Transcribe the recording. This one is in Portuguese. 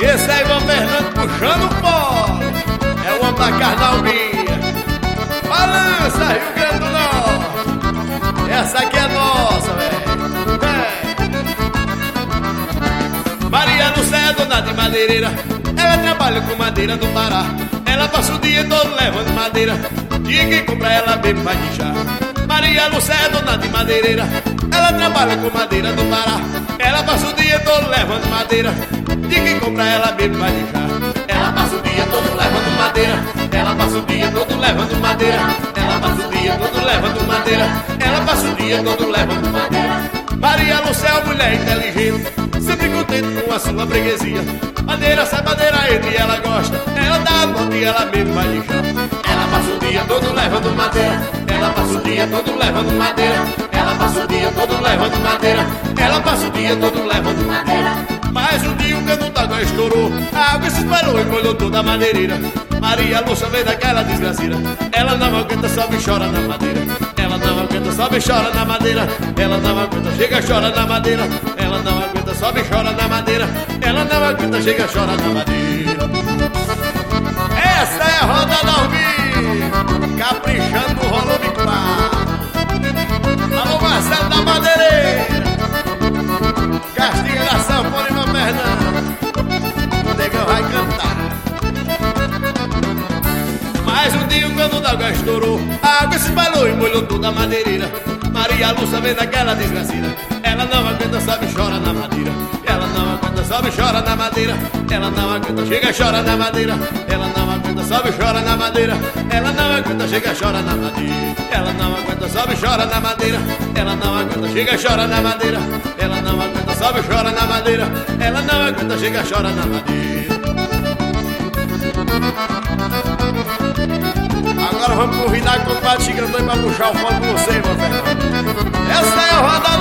Esse é Ivan Fernando puxando o pó. É o homem da Carnalbinha. Balança, Rio Grande do Norte. Essa aqui é nossa, velho. É. Maria do Céu, dona de madeireira. Ela trabalha com madeira do Pará. Ela passa o dia todo levando madeira. E quem compra ela bebe mais de chá. Maria Lucé, dona de madeireira. Ela trabalha com madeira do Pará todo levando madeira. Dia que compra ela bebe vai de chá. Ela passa o dia todo levando madeira. Ela passa o dia todo levando madeira. Ela passa o dia todo levando madeira. Ela passa o dia todo levando madeira. Maria Lucéia, mulher inteligente, sempre contente com a sua freguesia. Madeira sai madeira e ela gosta. Ela dá bom dia, ela mesmo vai de chão. Ela passa o dia todo levando madeira. Ela passa o dia todo levando madeira. Passa o dia todo levando madeira. Ela passa o dia todo levando madeira. Mas um dia o cano d'água estourou. A água se espalhou e molhou toda a madeireira. Maria Lúcia veio daquela desgraceira. Ela não aguenta, sobe e chora na madeira. Ela não aguenta, sobe e chora na madeira. Ela não aguenta, chega e chora na madeira. Ela não aguenta, sobe e chora na madeira. Ela não aguenta, chega e chora na madeira. Mas um dia o cano d'água estourou A água se espalhou e molhou toda a madeireira Maria Lúcia vem daquela desgraceira. Ela não aguenta, sabe, chora na madeira. Ela não aguenta, sabe, chora na madeira. Ela não aguenta, chega, chora na madeira. Ela não aguenta, sabe, chora na madeira. Ela não aguenta, chega, chora na madeira. Ela não aguenta, sabe, chora na madeira. Ela não aguenta, chega, chora na madeira. Ela não aguenta, sabe, chora na madeira. Ela não aguenta, chega, chora na madeira Vamos convidar e compartilhar também pra puxar o fogo com você, meu velho. Essa é a rodada.